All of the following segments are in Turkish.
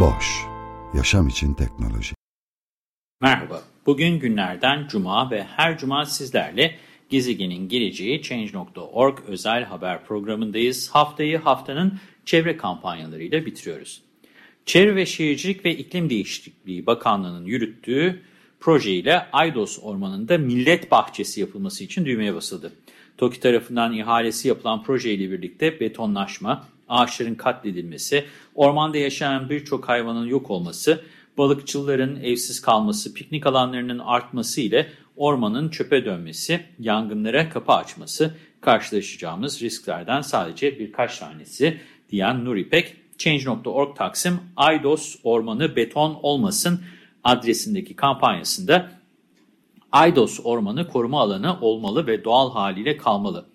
Boş, yaşam için teknoloji. Merhaba, bugün günlerden cuma ve her cuma sizlerle Gezegenin Geleceği Change.org özel haber programındayız. Haftayı haftanın çevre kampanyalarıyla bitiriyoruz. Çevre ve Şehircilik ve İklim Değişikliği Bakanlığı'nın yürüttüğü projeyle Aydos Ormanı'nda millet bahçesi yapılması için düğmeye basıldı. TOKİ tarafından ihalesi yapılan projeyle birlikte betonlaşma, ağaçların katledilmesi, ormanda yaşayan birçok hayvanın yok olması, balıkçıların evsiz kalması, piknik alanlarının artması ile ormanın çöpe dönmesi, yangınlara kapı açması karşılaşacağımız risklerden sadece birkaç tanesi diyen Nur İpek, Change.org Taksim Aydos Ormanı Beton Olmasın adresindeki kampanyasında Aydos Ormanı koruma alanı olmalı ve doğal haliyle kalmalı.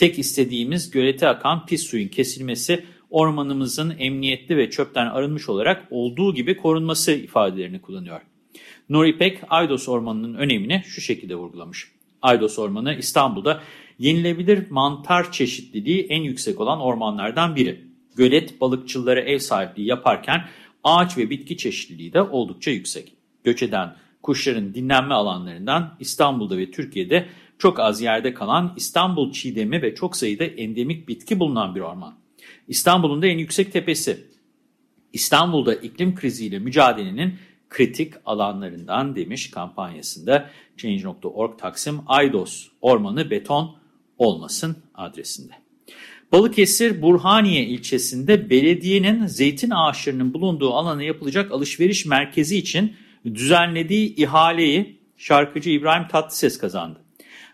Tek istediğimiz gölete akan pis suyun kesilmesi, ormanımızın emniyetli ve çöpten arınmış olarak olduğu gibi korunması ifadelerini kullanıyor. Nuri Pek, Aydos Ormanı'nın önemini şu şekilde vurgulamış. Aydos Ormanı İstanbul'da yenilebilir mantar çeşitliliği en yüksek olan ormanlardan biri. Gölet balıkçılara ev sahipliği yaparken ağaç ve bitki çeşitliliği de oldukça yüksek. Göç eden kuşların dinlenme alanlarından İstanbul'da ve Türkiye'de çok az yerde kalan İstanbul çiğdemi ve çok sayıda endemik bitki bulunan bir orman. İstanbul'un da en yüksek tepesi. İstanbul'da iklim kriziyle mücadelenin kritik alanlarından demiş kampanyasında Change.org Taksim Aydos Ormanı Beton Olmasın adresinde. Balıkesir Burhaniye ilçesinde belediyenin zeytin ağaçlarının bulunduğu alana yapılacak alışveriş merkezi için düzenlediği ihaleyi şarkıcı İbrahim Tatlıses kazandı.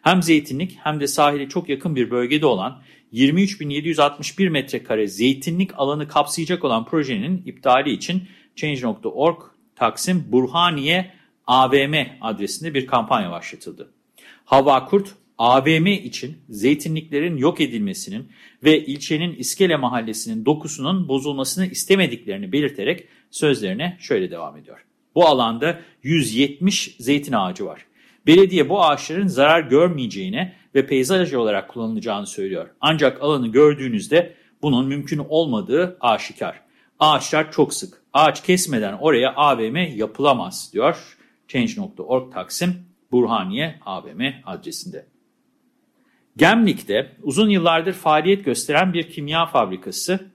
Hem zeytinlik hem de sahile çok yakın bir bölgede olan 23.761 metrekare zeytinlik alanı kapsayacak olan projenin iptali için Change.org Taksim Burhaniye AVM adresinde bir kampanya başlatıldı. Hava Kurt, AVM için zeytinliklerin yok edilmesinin ve ilçenin İskele Mahallesi'nin dokusunun bozulmasını istemediklerini belirterek sözlerine şöyle devam ediyor. Bu alanda 170 zeytin ağacı var. Belediye bu ağaçların zarar görmeyeceğine ve peyzaj olarak kullanılacağını söylüyor. Ancak alanı gördüğünüzde bunun mümkün olmadığı aşikar. Ağaçlar çok sık. Ağaç kesmeden oraya AVM yapılamaz diyor Change.org Taksim Burhaniye AVM adresinde. Gemlik'te uzun yıllardır faaliyet gösteren bir kimya fabrikası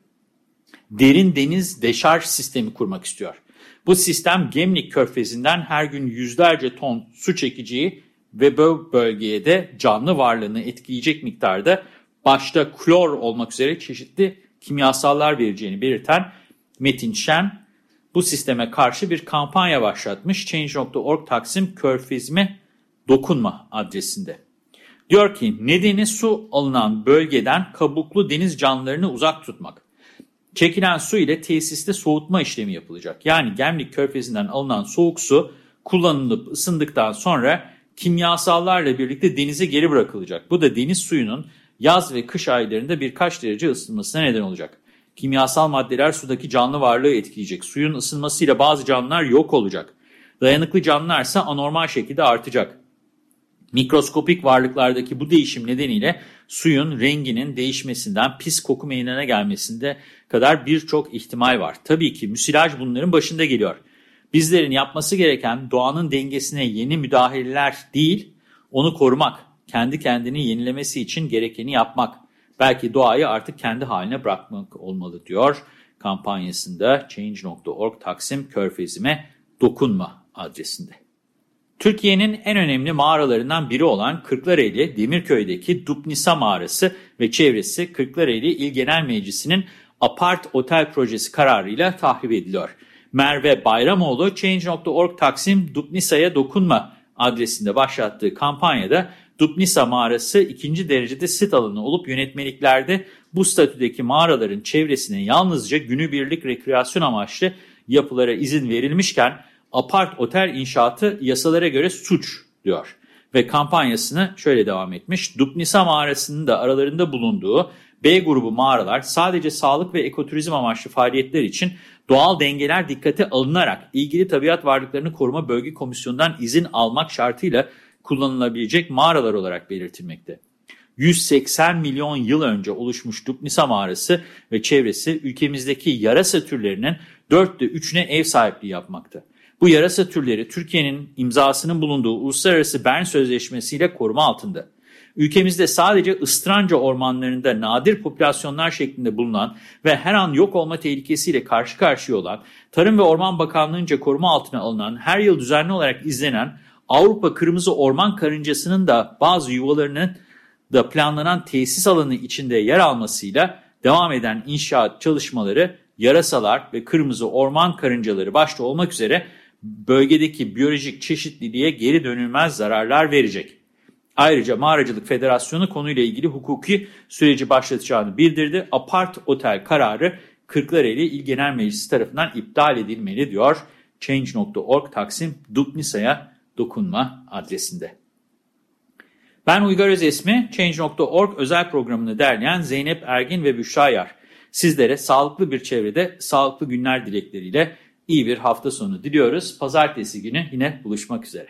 derin deniz deşarj sistemi kurmak istiyor. Bu sistem Gemlik körfezinden her gün yüzlerce ton su çekeceği ve bu bölgeye de canlı varlığını etkileyecek miktarda başta klor olmak üzere çeşitli kimyasallar vereceğini belirten Metin Şen bu sisteme karşı bir kampanya başlatmış Change.org Taksim Körfezime Dokunma adresinde. Diyor ki nedeni su alınan bölgeden kabuklu deniz canlılarını uzak tutmak. Çekilen su ile tesiste soğutma işlemi yapılacak. Yani Gemlik Körfezi'nden alınan soğuk su kullanılıp ısındıktan sonra kimyasallarla birlikte denize geri bırakılacak. Bu da deniz suyunun yaz ve kış aylarında birkaç derece ısınmasına neden olacak. Kimyasal maddeler sudaki canlı varlığı etkileyecek. Suyun ısınmasıyla bazı canlılar yok olacak. Dayanıklı canlılar ise anormal şekilde artacak. Mikroskopik varlıklardaki bu değişim nedeniyle suyun renginin değişmesinden pis koku meydana gelmesinde kadar birçok ihtimal var. Tabii ki müsilaj bunların başında geliyor. Bizlerin yapması gereken doğanın dengesine yeni müdahaleler değil, onu korumak, kendi kendini yenilemesi için gerekeni yapmak. Belki doğayı artık kendi haline bırakmak olmalı diyor kampanyasında Change.org Taksim Körfezime Dokunma adresinde. Türkiye'nin en önemli mağaralarından biri olan Kırklareli Demirköy'deki Dupnisa Mağarası ve çevresi Kırklareli İl Genel Meclisi'nin Apart Otel Projesi kararıyla tahrip ediliyor. Merve Bayramoğlu Change.org Taksim Dupnisa'ya dokunma adresinde başlattığı kampanyada Dupnisa mağarası ikinci derecede sit alanı olup yönetmeliklerde bu statüdeki mağaraların çevresine yalnızca günübirlik rekreasyon amaçlı yapılara izin verilmişken apart otel inşaatı yasalara göre suç diyor. Ve kampanyasını şöyle devam etmiş. Dupnisa mağarasının da aralarında bulunduğu B grubu mağaralar sadece sağlık ve ekoturizm amaçlı faaliyetler için doğal dengeler dikkate alınarak ilgili tabiat varlıklarını koruma bölge komisyonundan izin almak şartıyla kullanılabilecek mağaralar olarak belirtilmekte. 180 milyon yıl önce oluşmuş Dupnisa mağarası ve çevresi ülkemizdeki yarasa türlerinin dörtte üçüne ev sahipliği yapmakta. Bu yarasa türleri Türkiye'nin imzasının bulunduğu Uluslararası Bern Sözleşmesi ile koruma altında. Ülkemizde sadece ıstranca ormanlarında nadir popülasyonlar şeklinde bulunan ve her an yok olma tehlikesiyle karşı karşıya olan, Tarım ve Orman Bakanlığı'nca koruma altına alınan, her yıl düzenli olarak izlenen Avrupa Kırmızı Orman Karıncası'nın da bazı yuvalarının da planlanan tesis alanı içinde yer almasıyla devam eden inşaat çalışmaları yarasalar ve kırmızı orman karıncaları başta olmak üzere bölgedeki biyolojik çeşitliliğe geri dönülmez zararlar verecek. Ayrıca Mağaracılık Federasyonu konuyla ilgili hukuki süreci başlatacağını bildirdi. Apart otel kararı Kırklareli İl Genel Meclisi tarafından iptal edilmeli diyor. Change.org Taksim Dupnisa'ya dokunma adresinde. Ben Uygar Özesmi, Change.org özel programını derleyen Zeynep Ergin ve Büşra Yar. Sizlere sağlıklı bir çevrede sağlıklı günler dilekleriyle iyi bir hafta sonu diliyoruz. Pazartesi günü yine buluşmak üzere.